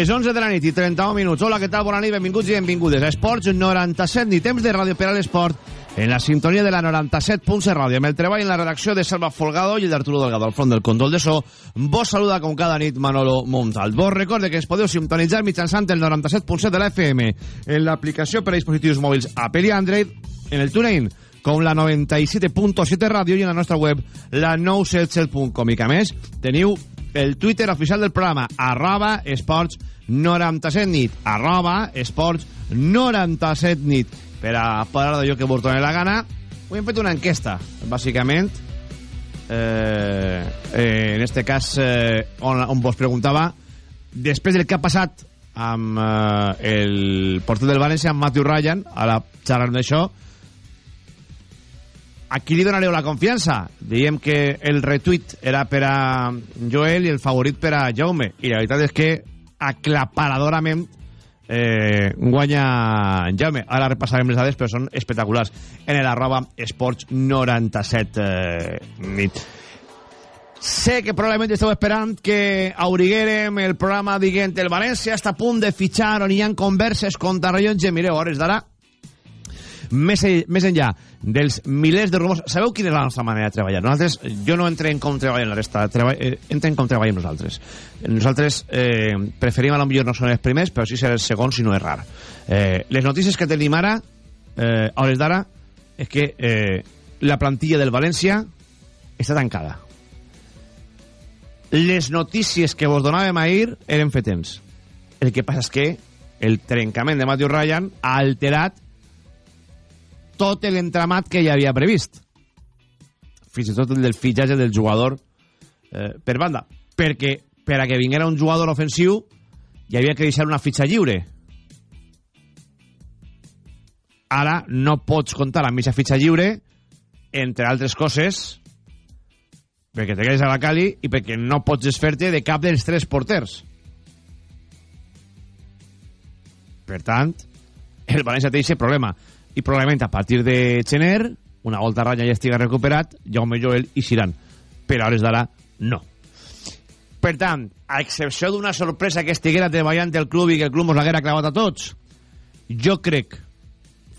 Les 11 de la nit i 31 minuts. Hola, què tal? Bona nit, benvinguts i benvingudes a Esports 97, ni temps de ràdio per a l'esport, en la sintonia de la 97.7 ràdio, amb el treball en la redacció de Salva Folgado i d'Arturo Delgado al front del control de so. Vos saluda com cada nit Manolo Montal. Vos recorde que es podeu sintonitzar mitjançant el 97.7 de la FM en l'aplicació per a dispositius mòbils Apple i Android, en el TuneIn, com la 97.7 ràdio i en la nostra web la 977.com i que més teniu el Twitter oficial del programa arroba esports 97 nit. Arroba esports 97 nit. Per a parlar d'allò que vos la gana avui hem fet una enquesta bàsicament. Eh, eh, en este cas eh, on, on vos preguntava després del que ha passat amb eh, el porter del València amb Matthew Ryan a la xerrant d'això a qui li donareu la confiança? Diem que el retuit era per a Joel i el favorit per a Jaume. I la veritat és que aclaparadorament eh, guanya Jaume. Ara repassarem les dades, però són espectaculars. En el arroba esports 97 eh, nit. Sé que probablement esteu esperant que auriguerem el programa dient el València està a punt de fitxar on hi ha converses contra rellotge. Mireu, hores d'ara, més, més enllà dels milers de rumors... Sabeu quina és la nostra manera de treballar? Nosaltres, jo no entrem en com treballen la resta, treball, eh, entrem com treballem nosaltres. Nosaltres eh, preferim a lo millor no ser els primers, però sí ser els segons si no és rar. Eh, les notícies que tenim ara, eh, a hores d'ara, és que eh, la plantilla del València està tancada. Les notícies que vos donàvem ahir eren fetents. El que passa és que el trencament de Matthew Ryan ha alterat tot l'entramat que ja havia previst. Fins i tot el del fitxatge del jugador eh, per banda. Perquè per a que vinguera un jugador ofensiu hi havia que deixar una fitxa lliure. Ara no pots comptar amb aquesta fitxa lliure, entre altres coses, perquè te quedes a la Cali i perquè no pots desfer-te de cap dels tres porters. Per tant, el València té aquest problema i probablement a partir de gener una volta Ranya ja estiga recuperat Jaume Joel i Siran però a hores d'ara no. Per tant, a excepció d'una sorpresa que estiguera treballant el club i que el club mos l'haguera clavat a tots jo crec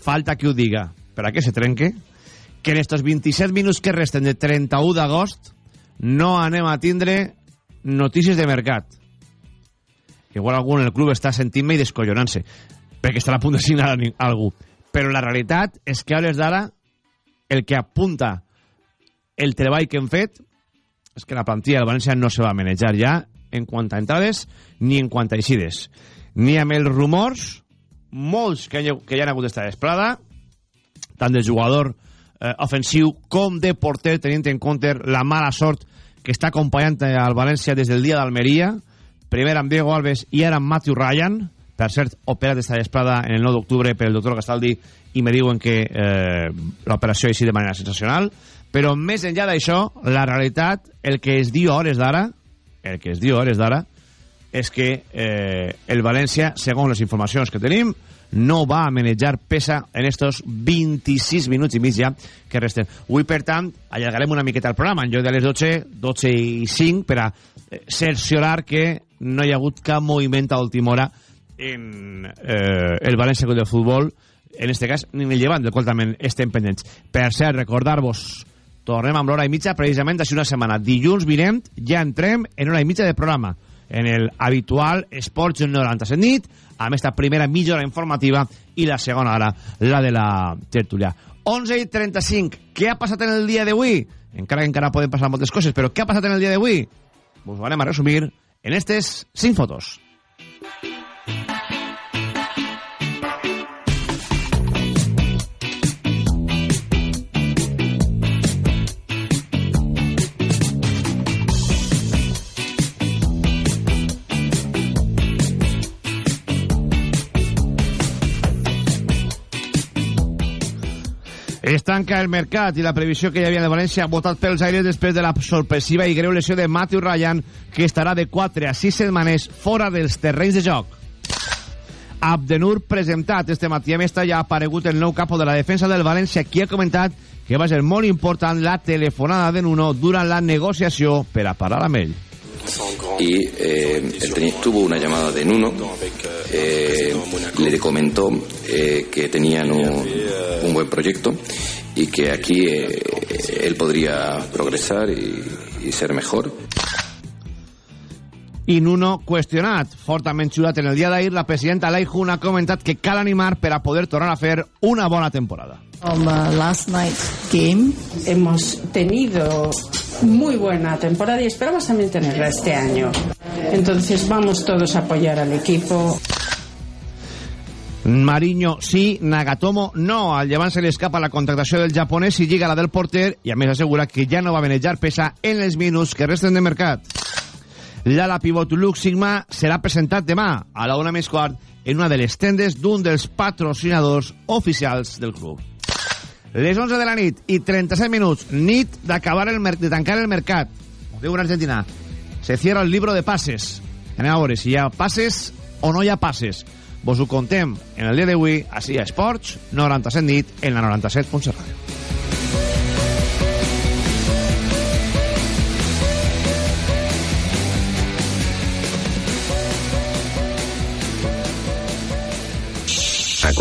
falta que ho diga per a què se trenque que en estos 27 minuts que resten de 31 d'agost no anem a tindre notícies de mercat. Igual algú en el club està sentint-me i descollonant-se perquè estarà a punt de signar algú però la realitat és que a hores d'ara el que apunta el treball que hem fet és que la plantilla del València no se va manejar ja en quant a entrades ni en quant a eixides. Ni amb els rumors, molts que, que ja han hagut d'estar desplada, tant de jugador eh, ofensiu com de porter, tenint en compte la mala sort que està acompanyant al València des del dia d'Almeria, primer amb Diego Alves i ara amb Matthew Ryan, per cert, operat esta desplada en el 9 d'octubre per el doctor Gastaldi i me diuen que eh, l'operació ha de manera sensacional però més enllà d'això la realitat, el que es diu hores d'ara el que es diu hores d'ara és que eh, el València segons les informacions que tenim no va a manejar pesa en estos 26 minuts i mig ja que resten. Avui, per tant, allargarem una miqueta el programa. En lloc de les 12, 12 i 5, per a eh, cerciorar que no hi ha hagut cap moviment a última hora en eh, el València Club de Futbol, en este cas, ni en el Llevant, del qual també estem pendents. Per cert, recordar-vos, tornem amb l'hora i mitja, precisament d'ací una setmana. Dilluns vinent ja entrem en hora i mitja de programa, en el habitual Esports 97 nit, amb esta primera mitja hora informativa i la segona hora, la de la tertúlia. 11 i 35. Què ha passat en el dia d'avui? Encara que encara poden passar moltes coses, però què ha passat en el dia d'avui? Us ho anem a resumir en estes 5 fotos. Es tanca el mercat i la previsió que hi havia de València ha votat pels aires després de la sorpresiva i greu lesió de Matthew Ryan, que estarà de 4 a 6 setmanes fora dels terrenys de joc. Abdenur presentat este matí. A ja ha aparegut el nou capo de la defensa del València, qui ha comentat que va ser molt important la telefonada de Nuno durant la negociació per a parar amb ell. Y eh, él tuvo una llamada de Nuno, eh, le comentó eh, que tenían un, buen proyecto y que aquí él podría progresar y, ser mejor. i Nuno qüestionat. Xulat en el dia d'ahir, la presidenta Laijun ha comentat que cal animar per a poder tornar a fer una bona temporada. Uh, last night's game, hemos tenido muy buena temporada y esperamos también tenerla este año. Entonces vamos todos a apoyar al equipo. Mariño sí, Nagatomo no. Al llevant se li escapa la contractació del japonès i lliga la del porter i a més assegura que ja no va manejar pesa en els minuts que resten de mercat. L'ala pivot Luke Sigma serà presentat demà a la una més quart en una de les tendes d'un dels patrocinadors oficials del club. Les 11 de la nit i 37 minuts, nit d'acabar el de tancar el mercat. Ho diu una argentina. Se cierra el libro de passes. Anem a veure si hi ha passes o no hi ha passes. Vos ho contem en el dia d'avui, així a Esports, 97 nit, en la 97.7 ¿A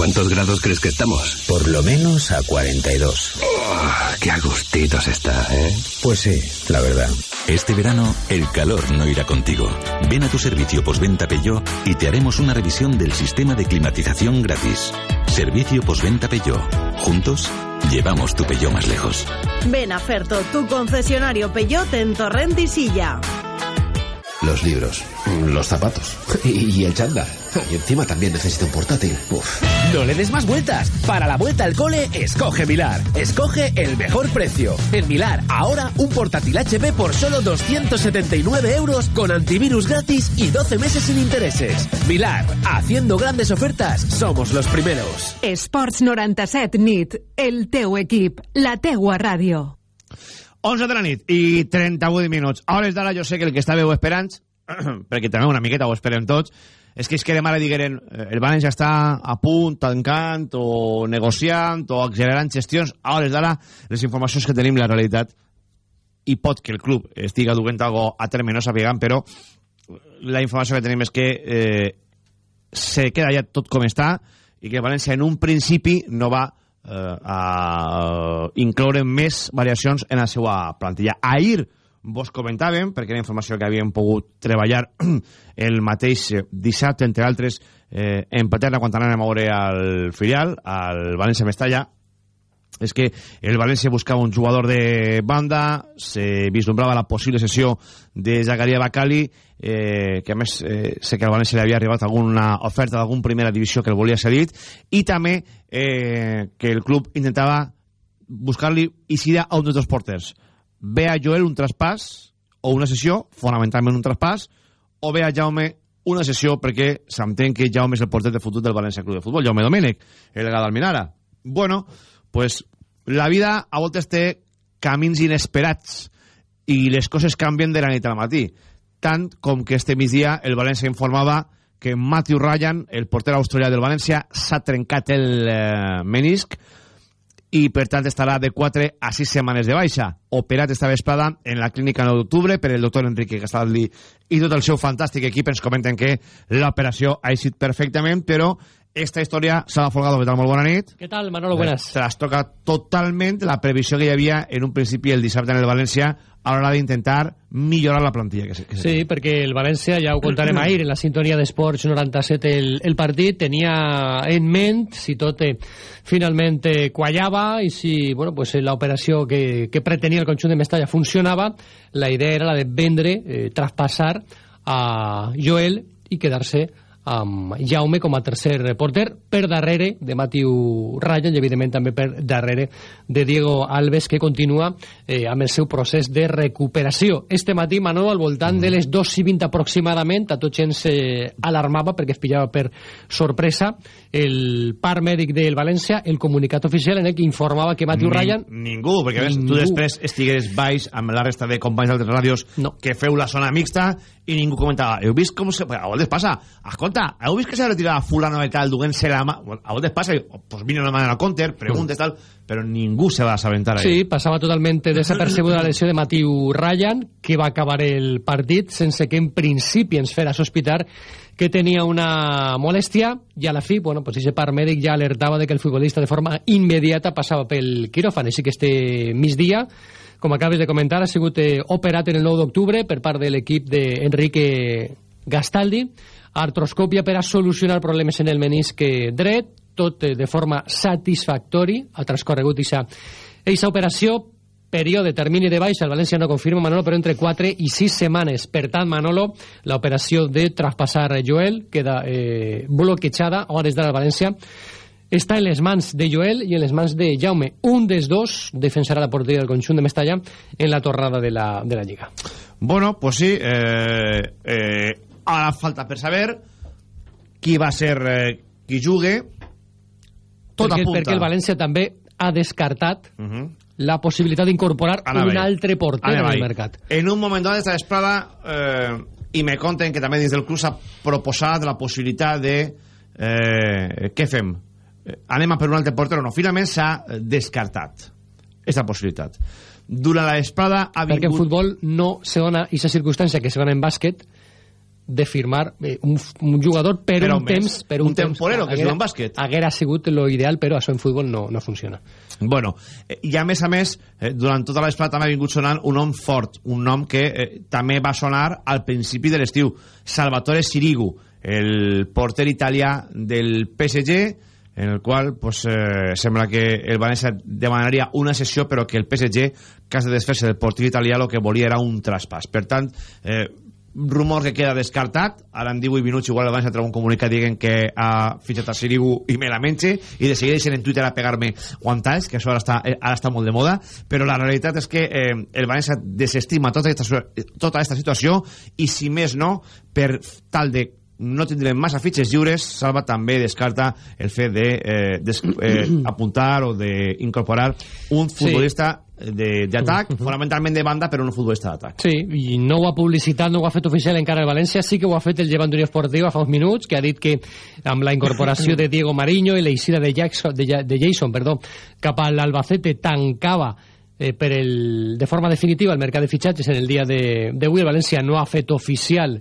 cuántos grados crees que estamos? Por lo menos a 42. Oh, ¡Qué agustitos está, ¿eh? Pues sí, la verdad. Este verano, el calor no irá contigo. Ven a tu servicio postventa Peugeot y te haremos una revisión del sistema de climatización gratis. Servicio postventa Peugeot. Juntos, llevamos tu Peugeot más lejos. Ven a Ferto, tu concesionario Peugeot en Torrent y Silla. Los libros, los zapatos y el chándal. Y encima también necesito un portátil. Uf. No le des más vueltas. Para la vuelta al cole, escoge Milar. Escoge el mejor precio. En Milar, ahora un portátil HP por solo 279 euros con antivirus gratis y 12 meses sin intereses. Milar, haciendo grandes ofertas, somos los primeros. Sports 97 NIT, el teu equip, la teua ràdio. 11 de la nit i 38 minuts. A hores d'ara jo sé que el que estàveu esperant, perquè també una miqueta ho esperem tots, és que és que demà digueren eh, el València està a punt, tancant o negociant o accelerant gestions. A hores d'ara, les informacions que tenim, la realitat, i pot que el club estiga duent algo a terme, no sapiguem, però la informació que tenim és que eh, se queda ja tot com està i que València en un principi no va eh, a incloure més variacions en la seva plantilla. Ahir vos comentàvem, perquè era informació que havíem pogut treballar el mateix dissabte, entre altres, eh, en Paterna, quan anàvem a veure al filial, al València Mestalla, és que el València buscava un jugador de banda, se vislumbrava la possible sessió de Zagaria Bacali, eh, que a més eh, sé que al València li havia arribat alguna oferta d'algun primera divisió que el volia cedit, i també eh, que el club intentava buscar-li Isida a un dels dos porters. Ve a Joel un traspàs o una sessió, fonamentalment un traspàs, o ve a Jaume una sessió perquè s'entén que Jaume és el porter de futur del València Club de Futbol, Jaume Domènech, el gat d'Alminara. Bueno, pues la vida a voltes té camins inesperats i les coses canvien de la nit al matí. Tant com que este migdia el València informava que Matthew Ryan, el porter australià del València, s'ha trencat el eh, menisc i per tant estarà de 4 a 6 setmanes de baixa. Operat esta vesprada en la clínica 9 d'octubre per el doctor Enrique Gastaldi i tot el seu fantàstic equip ens comenten que l'operació ha eixit perfectament, però esta història s'ha Folgado, què tal? Molt bona nit. Què tal, Manolo? Buenas. Se las toca totalment la previsió que hi havia en un principi el dissabte en el València a l'hora d'intentar millorar la plantilla. Que se, que se sí, perquè el València, ja ho contarem ahir, en la sintonia d'Esports 97 el, el partit, tenia en ment, si tot eh, finalment eh, quallava i si bueno, pues, l'operació que, que pretenia el conjunt de Mestalla funcionava, la idea era la de vendre, eh, traspassar a Joel i quedar-se amb Jaume com a tercer reporter per darrere de Matiu Ryan i evidentment també per darrere de Diego Alves que continua eh, amb el seu procés de recuperació este matí Manolo al voltant de les 2 i 20 aproximadament a tot gent s'alarmava perquè es pillava per sorpresa el par mèdic del València el comunicat oficial en el que informava que Matiu Ni, Ryan ningú, perquè ningú. tu després estigués baix amb la resta de companys d'altres ràdios no. que feu la zona mixta i ningú comentava heu vist com se... a voltes passa escolta escolta, heu vist que s'ha retirat fulano de tal duent-se la mà? A vegades passa, pues vine una manera al counter, preguntes, tal, però ningú se va a assabentar. Sí, passava totalment desapercebuda la lesió de Matiu Ryan, que va acabar el partit sense que en principi ens fera sospitar que tenia una molèstia i a la fi, bueno, pues ese part mèdic ja alertava de que el futbolista de forma immediata passava pel quiròfan, així que este migdia com acabes de comentar, ha sigut eh, operat en el 9 d'octubre per part de l'equip d'Enrique Gastaldi, artroscòpia per a solucionar problemes en el menisc dret, tot eh, de forma satisfactori, ha transcorregut aquesta operació, període, termini de baixa, el València no confirma Manolo, però entre 4 i 6 setmanes. Per tant, Manolo, l'operació de traspassar Joel queda eh, bloquejada, hores d'ara el València està en les mans de Joel i en les mans de Jaume. Un dels dos defensarà la porteria del conjunt de Mestalla en la tornada de la, de la Lliga. Bueno, pues sí, eh, eh, ara falta per saber qui va ser eh, qui jugue. Tot perquè, apunta. perquè el València també ha descartat uh -huh. la possibilitat d'incorporar un altre porter Anem en el ahí. mercat. En un moment donat esta vesprada eh, i me conten que també dins del club s'ha proposat la possibilitat de eh, què fem? Eh, anem a per un altre porter o no? Finalment s'ha descartat aquesta possibilitat. Durant la vesprada ha Perquè en vingut... futbol no se dona aquesta circumstància que se dona en bàsquet de firmar eh, un, un jugador per, Per un un mes. temps per Un un, temps. temporero que juga en bàsquet. Haguera sigut lo ideal, però això en futbol no, no funciona. Bueno, eh, i a més a més, eh, durant tota la vesprada també ha vingut sonant un nom fort, un nom que eh, també va sonar al principi de l'estiu, Salvatore Sirigu, el porter italià del PSG, en el qual pues, eh, sembla que el València demanaria una sessió, però que el PSG, cas de desfer-se del porter italià, el que volia era un traspàs. Per tant, eh, rumor que queda descartat. Ara en 18 minuts igual València treu un comunicat dient que ha fitxat a Sirigu i me la menja i de seguida deixen en Twitter a pegar-me guantals que això ara està, eh, ara està molt de moda. Però la realitat és que eh, el València desestima tota aquesta, tota aquesta situació i si més no per tal de no tindrem massa fitxes lliures, Salva també descarta el fet de eh, des, eh, apuntar o d'incorporar un futbolista de- d'atac, fonamentalment de banda, però un futbolista d'atac. Sí, i no ho ha publicitat, no ho ha fet oficial encara el València, sí que ho ha fet el Llevant d'Unió Esportiva fa uns minuts, que ha dit que amb la incorporació de Diego Mariño i l'eixida de, Jackson, de, de Jason perdó, cap a l'Albacete tancava eh, per el, de forma definitiva el mercat de fitxatges en el dia de- d'avui. El València no ha fet oficial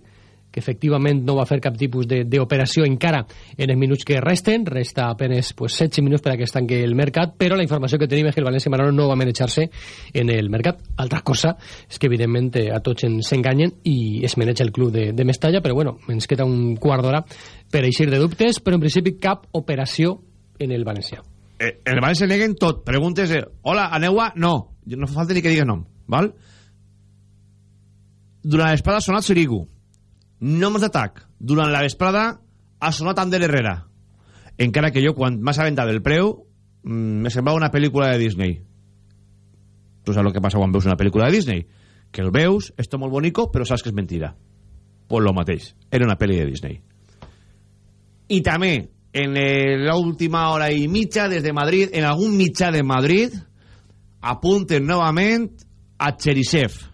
que efectivament no va fer cap tipus de- d'operació encara en els minuts que resten, resta apenas pues, 16 minuts per a que es tanque el mercat, però la informació que tenim és que el València Manolo no va manejar-se en el mercat. Altra cosa és que evidentment eh, a tots ens enganyen i es maneja el club de, de Mestalla, però bueno, ens queda un quart d'hora per eixir de dubtes, però en principi cap operació en el València. eh, en el València neguen tot. Preguntes, eh, hola, aneu a... No, no fa falta ni que digues nom, val? Durant la vesprada ha sonat Sirigu. Noms d'atac. Durant la vesprada ha sonat Ander Herrera. Encara que jo, quan m'has aventat del preu, mm, me semblava una pel·lícula de Disney. Tu saps el que passa quan veus una pel·lícula de Disney? Que el veus, és tot molt bonico, però saps que és mentira. Pues lo mateix. Era una pel·li de Disney. I també, en l'última hora i mitja, des de Madrid, en algun mitjà de Madrid, apunten novament a Cherisev.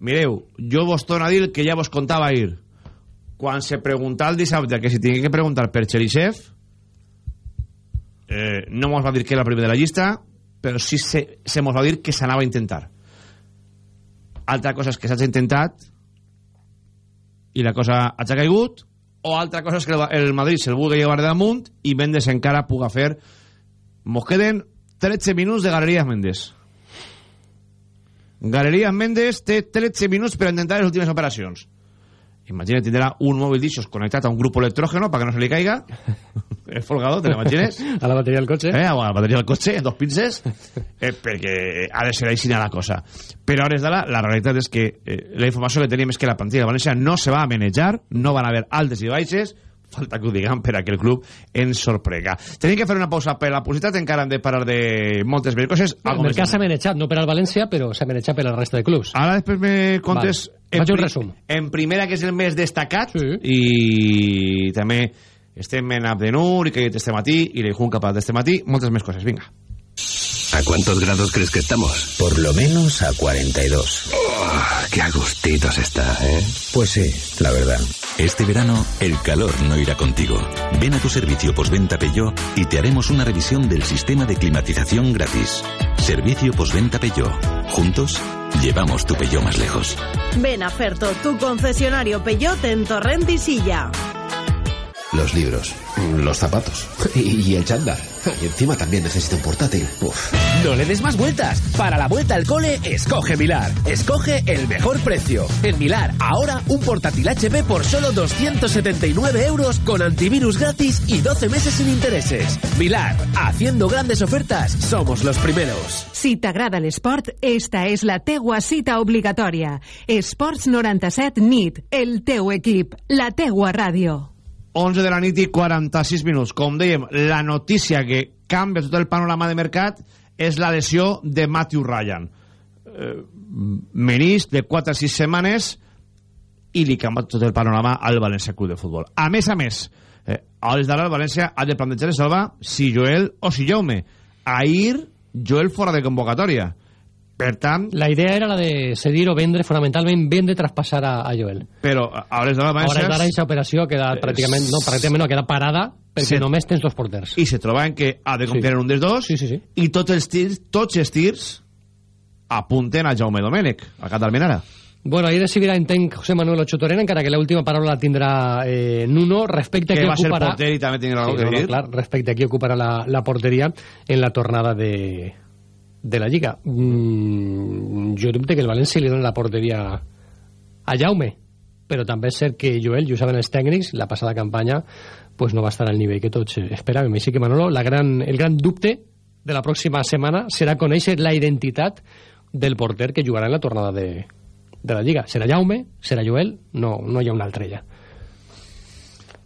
Mireu, jo vos torno a dir que ja vos contava ahir. Quan se preguntava el dissabte que si tingué que preguntar per Cherisev, eh, no mos va dir que era el primer de la llista, però sí se, se mos va dir que s'anava a intentar. Altra cosa és que s'ha intentat i la cosa ha caigut, o altra cosa és que el- Madrid se'l vulgui llevar damunt i Mendes encara puga fer... Mos queden 13 minuts de Galerías Mendes. Galerías Mendes té 13 minuts per intentar les últimes operacions. Imagina, tindrà un mòbil d'ixos connectat a un grup electrógeno para que no se li caiga. El folgador, te l'imagines? A la bateria del cotxe. Eh, a la bateria del cotxe, en dos pinces, eh, perquè ha de ser així la cosa. Però a hores d'ara, la realitat és que eh, la informació que tenim és que la plantilla de València no se va a manejar, no van a haver altes i baixes, falta que ho diguem per a que el club ens sorprega. Tenim que fer una pausa per la publicitat, encara hem de parar de moltes més coses. El Algo més mercat s'ha manejat, no per al València, però s'ha manejat per la resta de clubs. Ara després me contes... Vale. en Faig un resum. En primera, que és el més destacat, i també estem en Abdenur, i que este matí, i l'Ejun cap d'este matí, moltes més coses. Vinga. ¿A cuántos grados crees que estamos? Por lo menos a 42. Oh, qué agustitos está, ¿eh? Pues sí, la verdad. Este verano, el calor no irá contigo. Ven a tu servicio postventa Peugeot y te haremos una revisión del sistema de climatización gratis. Servicio postventa Peugeot. Juntos, llevamos tu Peugeot más lejos. Ven a Ferto, tu concesionario Peugeot en Torrent y Silla. Los libros, los zapatos y, el chándal. Y encima también necesita un portátil. Uf. No le des más vueltas. Para la vuelta al cole, escoge Milar. Escoge el mejor precio. En Milar, ahora un portátil HP por solo 279 euros con antivirus gratis y 12 meses sin intereses. Milar, haciendo grandes ofertas, somos los primeros. Si t'agrada l'esport, esta és la teua cita obligatòria. Esports 97 NIT, el teu equip, la teua ràdio. 11 de la nit i 46 minuts. Com dèiem, la notícia que canvia tot el panorama de mercat és la lesió de Matthew Ryan. Eh, menís de 4 a 6 setmanes i li canvia tot el panorama al València Club de Futbol. A més a més, eh, a hores d'ara el València ha de plantejar salvar si Joel o si Jaume. Ahir, Joel fora de convocatòria. Per tant... La idea era la de cedir o vendre, fonamentalment vendre, traspassar a, a Joel. Però a hores d'ara... A hores d'ara aquesta operació ha quedat pràcticament... No, pràcticament no, ha quedat parada perquè sí. només tens dos porters. I se troba en que ha de confiar sí. en un dels dos sí, sí, sí. i tots els tirs, tots els tirs apunten a Jaume Domènech, a Catalmenara. Bueno, ahí decidirà, entenc, José Manuel Ochotorena, encara que l'última paraula la tindrà eh, Nuno, respecte que a qui va ocuparà... ser porter i també tindrà sí, no, no, clar, respecte a qui ocuparà la, la porteria en la tornada de, de la Lliga. Mm, jo dubte que el València li doni la porteria a Jaume, però també és cert que Joel, i ho saben els tècnics, la passada campanya pues no va estar al nivell que tots esperàvem. Així que, Manolo, la gran, el gran dubte de la pròxima setmana serà conèixer la identitat del porter que jugarà en la tornada de, de la Lliga. Serà Jaume? Serà Joel? No, no hi ha un altre ja.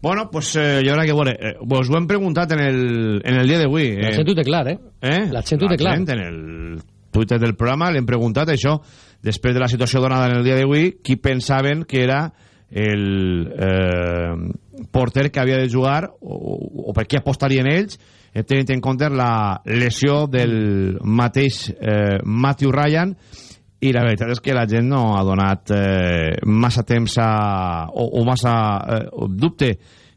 Bueno, pues eh, jo crec que veure, eh, vos ho hem preguntat en el, en el dia d'avui. Eh. La gent ho té clar, eh? eh? La gent ho té clar. en el Twitter del programa l'hem preguntat això, després de la situació donada en el dia d'avui, qui pensaven que era el eh, porter que havia de jugar o, o per què apostarien ells eh, tenint en compte la lesió del mateix eh, Matthew Ryan i la veritat és que la gent no ha donat eh, massa temps a, o, o massa eh, dubte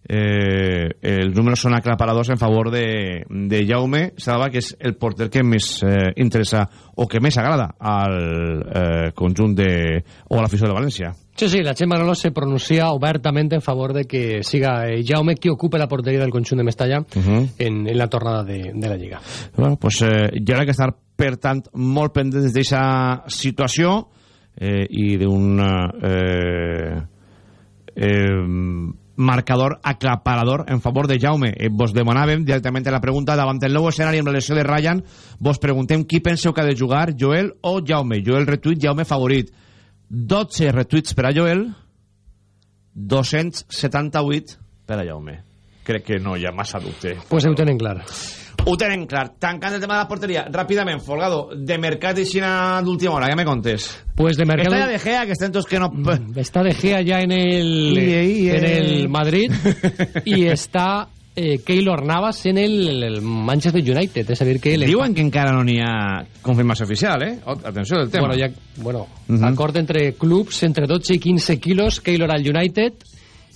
eh, els números són aclaparadors en favor de, de Jaume Salva, que és el porter que més eh, interessa o que més agrada al eh, conjunt de, o a l'afició de València Sí, sí, la gent Manolo se pronuncia obertament en favor de que siga eh, Jaume qui ocupe la porteria del conjunt de Mestalla uh -huh. en, en la tornada de, de la Lliga. Bueno, pues eh, hi haurà que estar, per tant, molt pendents d'aquesta situació eh, i d'un eh, eh, marcador aclaparador en favor de Jaume. Eh, vos demanàvem directament la pregunta davant el nou escenari amb la lesió de Ryan. Vos preguntem qui penseu que ha de jugar, Joel o Jaume. Joel retuit, Jaume favorit. 12 retuits per a Joel 278 per a Jaume crec que no hi ha massa dubte pues ho tenen clar ho tenen clar tancant el tema de la porteria ràpidament Folgado de mercat i xina d'última hora ja me contes pues de mercat està ja de Gea que estem tots que no està de Gea ja en el, i, en el Madrid i està eh, Keylor Navas en el, el, Manchester United. És a dir que... Diuen que encara no n'hi ha confirmació oficial, eh? Atenció del tema. Bueno, ja, bueno uh -huh. acord entre clubs, entre 12 i 15 quilos, Keylor al United,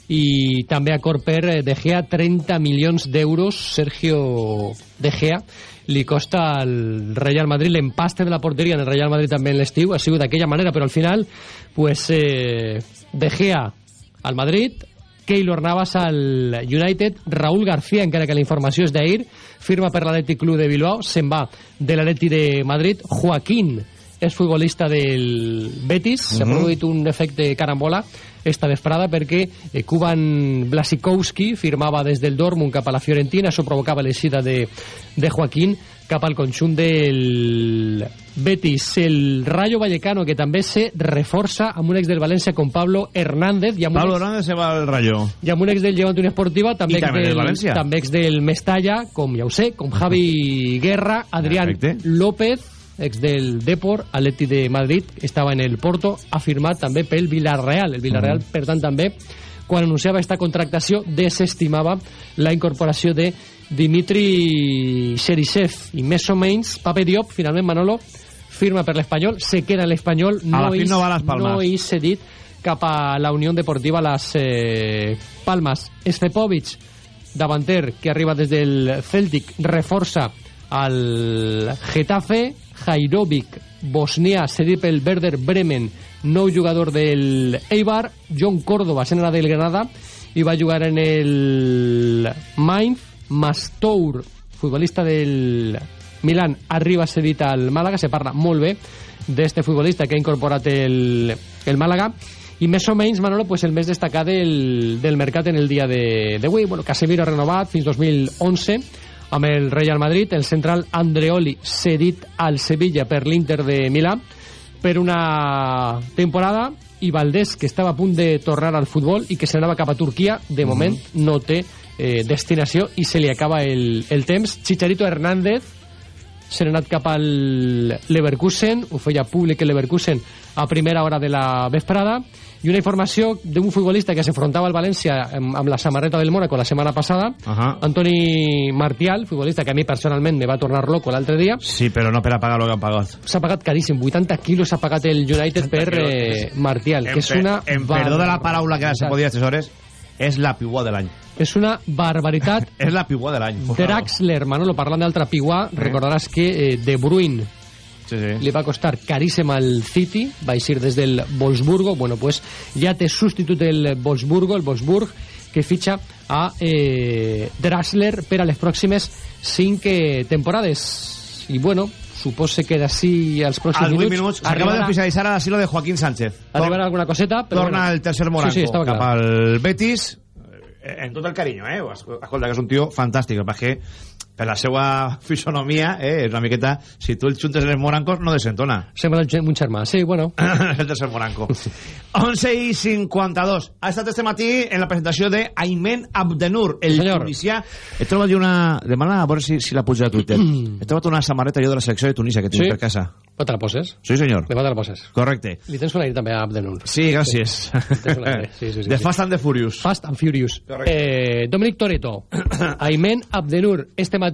i també acord per De Gea 30 milions d'euros. Sergio De Gea li costa al Real Madrid l'empaste de la porteria. En el Real Madrid també en l'estiu. Ha sigut d'aquella manera però al final pues eh, De Gea al Madrid Keylor Navas al United, Raúl García, encara que la informació és d'ahir, firma per l'Atlètic Club de Bilbao, se'n va de l'Atleti de Madrid, Joaquín és futbolista del Betis, s'ha uh -huh. produït un efecte carambola esta vesprada perquè eh, Kuban Blasikowski firmava des del Dortmund cap a la Fiorentina, això provocava l'eixida de, de Joaquín cap al conjunt del Betis. El Rayo Vallecano, que també se reforça amb un ex del València com Pablo Hernández. I amb Pablo ex, Hernández se va al Rayo. I amb un ex del Llevant Unió Esportiva, també, I ex també del, del València. també ex del Mestalla, com ja ho sé, com Javi Guerra, Adrián Perfecte. López, ex del Depor, Atleti de Madrid, estava en el Porto, ha firmat també pel Villarreal. El Villarreal, per tant, també, quan anunciava aquesta contractació, desestimava la incorporació de Dimitri Xerisev i més o menys Pape Diop, finalment Manolo firma per l'Espanyol, se queda l'Espanyol no fi és, no no és cedit cap a la Unió Deportiva Las eh, Palmas. Estepovic, davanter que arriba des del Celtic, reforça al Getafe. Jairovic, bosnià, cedit pel Werder Bremen, nou jugador del Eibar. John Córdoba, se n'era del Granada i va jugar en el Mainz. Mastour, futbolista del Milan, arriba cedit al Màlaga. Se parla molt bé d'este futbolista que ha incorporat el, el Màlaga i més o menys, Manolo, pues el més destacat del, del mercat en el dia d'avui. Bueno, Casemiro renovat fins 2011 amb el Real Madrid, el central Andreoli cedit al Sevilla per l'Inter de Milà per una temporada i Valdés, que estava a punt de tornar al futbol i que se n'anava cap a Turquia, de moment mm -hmm. no té eh, destinació i se li acaba el, el temps. Chicharito Hernández se n'ha anat cap al Leverkusen, ho feia públic el Leverkusen a primera hora de la vesprada, i una informació d'un futbolista que s'enfrontava al València amb, amb la samarreta del Mónaco la setmana passada, uh -huh. Antoni Martial, futbolista que a mi personalment me va tornar loco l'altre dia. Sí, però no per a pagar el que han pagat. S'ha pagat caríssim, 80 quilos s'ha pagat el United per eh, Martial, que és una... En perdó de la paraula que se podia hores, és la piuà de l'any. És una barbaritat. és la piuà de l'any. Draxler, Manolo, parlant d'altra piuà, eh? recordaràs que eh, De Bruyne Sí, sí. li va costar caríssim al City, va eixir des del Wolfsburgo, bueno, pues ja té substitut el Wolfsburgo, el Wolfsburg, que fitxa a eh, Draxler per a les pròximes 5 eh, temporades. I bueno, supose que d'ací als pròxims Als 8 minuts... minuts s'acaba d'oficialitzar a l'asilo de Joaquín Sánchez. Arribarà alguna coseta, però Torna bueno. el tercer Moranco Sí, sí, cap clar. al Betis eh, en tot el carinyo, eh? Escolta, que és un tio fantàstic, perquè per la seva fisonomia, eh, és una miqueta, si tu el xuntes en els morancos, no desentona. Sembla un germà, sí, bueno. el tercer moranco. 11 i 52. Ha estat este matí en la presentació de Aymen Abdenur, el Senyor. tunisià. He trobat una... Demana a veure si, si la puja a Twitter. He trobat una samarreta jo de la selecció de Tunisia que tinc Sí? per casa. No te la poses? Sí, senyor. Demà te la poses. Correcte. Li tens un aire també a Abdenur. Sí, gràcies. aire, sí, sí, sí, de sí. Fast and the Furious. Fast and Furious. Correcte. Eh, Dominic Toretto, Aymen Abdenur, este matí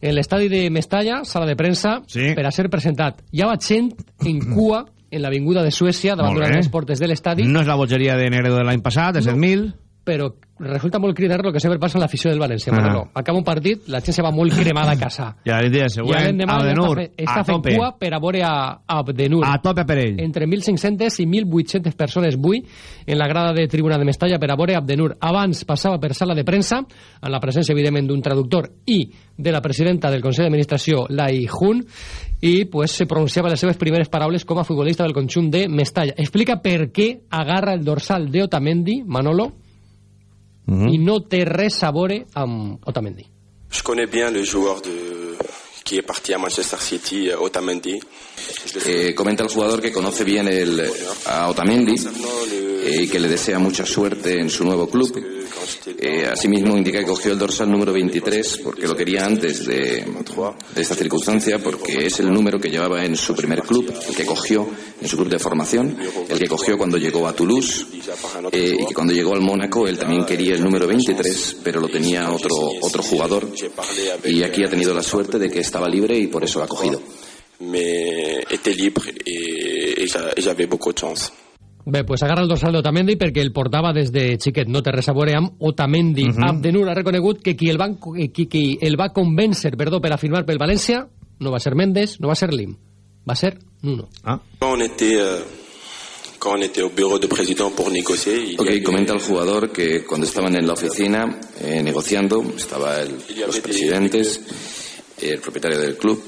en l'estadi de Mestalla, sala de premsa, Sí. per a ser presentat. Hi ha gent en cua en l'avinguda de Suècia davant les portes de l'estadi, No és la bogeria de Negre de l'any passat, de 7.000. però resulta molt cridar lo que sempre passa en l'afició del València. Ah. Manolo. Acaba un partit, la gent se va molt cremada a casa. I la I següent, l'endemà està, fe, està fent cua per a veure a Abdenur. A tope per ell. entre 1.500 i 1.800 persones avui en la grada de tribuna de Mestalla per a veure Abdenur. Abans passava per sala de premsa, en la presència, evidentment, d'un traductor i de la presidenta del Consell d'Administració, Lai Hun, i pues, se pronunciava les seves primeres paraules com a futbolista del conjunt de Mestalla. Explica per què agarra el dorsal de Otamendi, Manolo, Mhm. i no té res a veure amb Otamendi. Je connais bien le joueur de... qui est parti à Manchester City, euh, Otamendi. Eh, comenta el jugador que conoce bien el, a Otamendi eh, y que le desea mucha suerte en su nuevo club. Eh, asimismo indica que cogió el dorsal número 23 porque lo quería antes de, esta circunstancia, porque es el número que llevaba en su primer club, el que cogió en su club de formación, el que cogió cuando llegó a Toulouse eh, y que cuando llegó al Mónaco él también quería el número 23, pero lo tenía otro, otro jugador y aquí ha tenido la suerte de que estaba libre y por eso lo ha cogido. mais était libre et, et j'a- et j'avais chance. Bé, pues agarra el dorsal d'Otamendi perquè el portava des de xiquet, no té res a veure amb Otamendi. Uh Mhm. -huh. Abdenur ha reconegut que qui el, va, qui, qui el va convèncer perdó, per a firmar pel València no va ser Mendes, no va ser Lim, va ser Nuno. Ah. On était, euh, quand on était au bureau de président pour négocier, Ok, avait- comenta el jugador que cuando estaban en la oficina eh, negociando, estaba el- los presidentes, el propietario del club,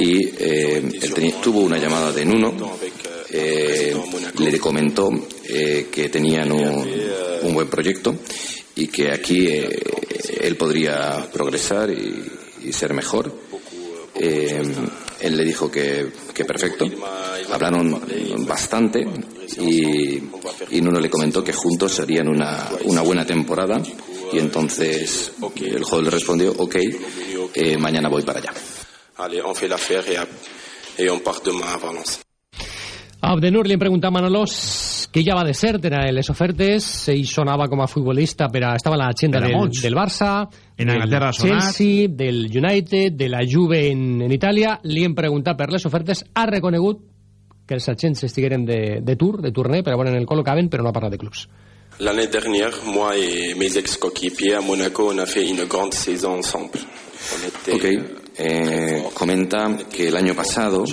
y eh, él tuvo una llamada de Nuno, eh, le comentó eh, que tenían un, buen proyecto y que aquí eh, él podría progresar y, ser mejor. Él le dijo que, perfecto. Hablaron bastante y, y Nuno le comentó que juntos harían una, buena temporada y entonces el jugador le respondió, ok, mañana voy para allá. A Abdenur li hem preguntat a Manolos que ja va de cert en les ofertes, ell sonava com a futbolista, però estava a l'agenda del, molts. del Barça, En del. Chelsea, del United, de la Juve en, en Itàlia. Li hem preguntat per les ofertes, ha reconegut que els agents estigueren de, de tour, de tourner, per a veure en el col·locaven, però no ha parlat de clubs. L'année dernière, moi et mes ex-coéquipiers à Monaco, on a fait une grande saison ensemble. On était Ok, eh, comenta que el año pasado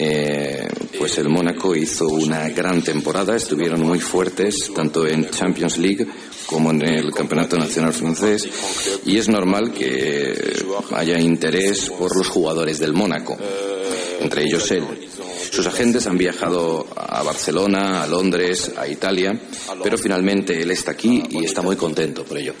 eh, pues el Mónaco hizo una gran temporada, estuvieron muy fuertes tanto en Champions League como en el Campeonato Nacional Francés y es normal que haya interés por los jugadores del Mónaco, entre ellos él. Sus agentes han viajado a Barcelona, a Londres, a Italia, pero finalmente él está aquí y está muy contento por ello.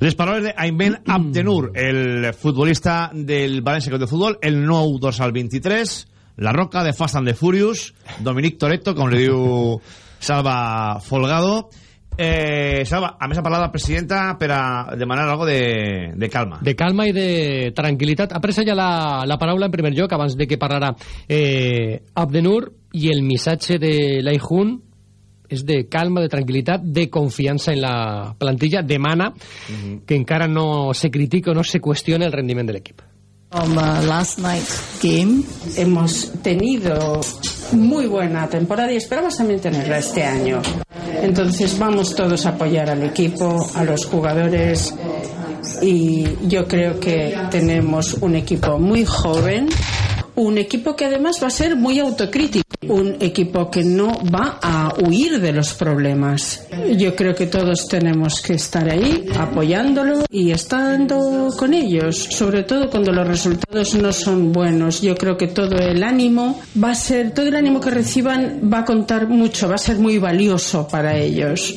Les paraules d'Aymen Abdenur, el futbolista del València Club de Futbol, el nou dorsal 23, la roca de Fast and the Furious, Dominic Toretto, com li diu Salva Folgado. Eh, Salva, a més ha parlat la presidenta per a demanar algo de, de calma. De calma i de tranquil·litat. Ha pres ja la, la paraula en primer lloc, abans de que parlarà eh, Abdenur, i el missatge de l'Aijun és de calma, de tranquil·litat, de confiança en la plantilla. Demana que encara no se critica o no se qüestione el rendiment de l'equip. From uh, last night's game, Hemos tenido muy buena temporada y esperamos también tenerla este año. Entonces vamos todos a apoyar al equipo, a los jugadores y yo creo que tenemos un equipo muy joven, un equipo que además va a ser muy autocrítico, un equipo que no va a huir de los problemas. Yo creo que todos tenemos que estar ahí apoyándolo y estando con ellos, sobre todo cuando los resultados no son buenos. Yo creo que todo el ánimo va a ser, todo el ánimo que reciban va a contar mucho, va a ser muy valioso para ellos.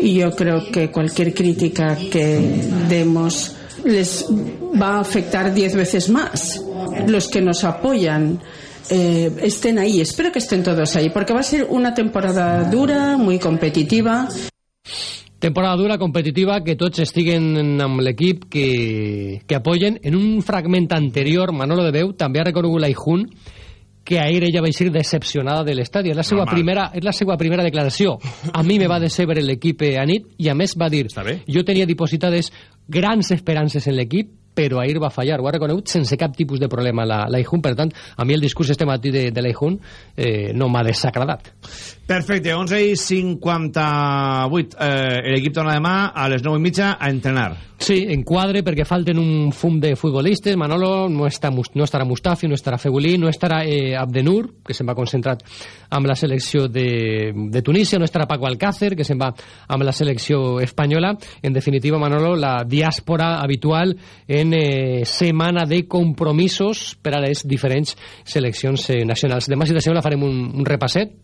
Y yo creo que cualquier crítica que demos les va a afectar diez veces más. Los que nos apoyan eh, estén ahí, espero que estén todos ahí, porque va a ser una temporada dura, muy competitiva. Temporada dura, competitiva, que tots estiguen amb l'equip que, que apoyen. En un fragment anterior, Manolo de Beu també ha reconegut l'Aijun que ahir ella va eixir decepcionada de l'estadi. És, la seva primera, és la seva primera declaració. A mi me va decebre l'equip a nit i a més va dir jo tenia dipositades grans esperances en l'equip però ahir va fallar, ho ha reconegut sense cap tipus de problema la, la per tant, a mi el discurs este matí de, de la Ijun eh, no m'ha desagradat. Perfecte, 11 i 58. Eh, L'equip torna demà a les 9 i mitja a entrenar. Sí, en quadre, perquè falten un fum de futbolistes. Manolo no, està, no estarà Mustafi, no estarà Fegulí, no estarà eh, Abdenur, que se'n va concentrat amb la selecció de, de Tunísia, no estarà Paco Alcácer, que se'n va amb la selecció espanyola. En definitiva, Manolo, la diàspora habitual en eh, setmana de compromisos per a les diferents seleccions eh, nacionals. Demà, si t'assembla, farem un, un repasset,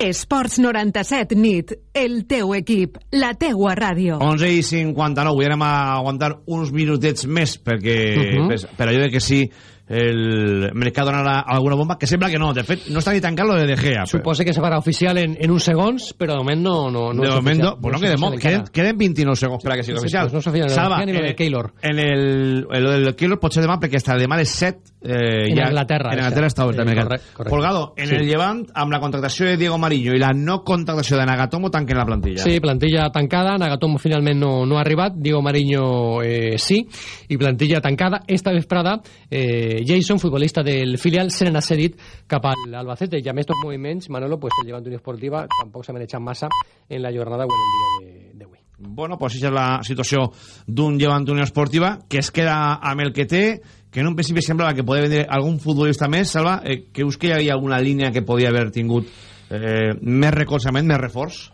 Esports 97 nit, el teu equip, la teua ràdio. 11 i 59. Avui anem a aguantar uns minutets més perquè, Mhm. per, per allò de que sí el mercat donarà alguna bomba, que sembla que no. De fet, no està ni tancat lo de De Gea. Suposa que se farà oficial en, en uns segons, però de moment no, no, no de moment, no, pues no queden, queden, queden 29 segons per a que sigui Sí, oficial. pues no s'ha Salva, ni de en, Keylor. en el, en lo del Keylor pot ser demà perquè hasta demà a les 7 eh, En ja, Anglaterra, en això. Anglaterra està obert Eh, el mercat. correcte, en Sí. el Llevant, amb la contractació de Diego Mariño i la no contractació de Nagatomo, tanquen la plantilla. Sí, plantilla tancada, Nagatomo finalment no, no ha arribat, Diego Mariño eh, sí, i plantilla tancada. Esta vesprada, eh, Jason, futbolista del filial, se n'ha cedit cap al Albacete, i amb estos moviments, Manolo, pues, el Llevant Unió Esportiva tampoc s'ha manejat massa en la jornada o en el dia de- d'avui. Bueno, pues això és la situació d'un Llevant Unió Esportiva que es queda amb el que té, que en un principi semblava que podia vendre algun futbolista més, Salva, eh, que us que hi havia alguna línia que podia haver tingut eh, més recolzament, més reforç?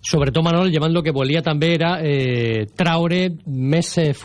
Sobretot, Manol, llevant el que volia també era eh, traure més eh,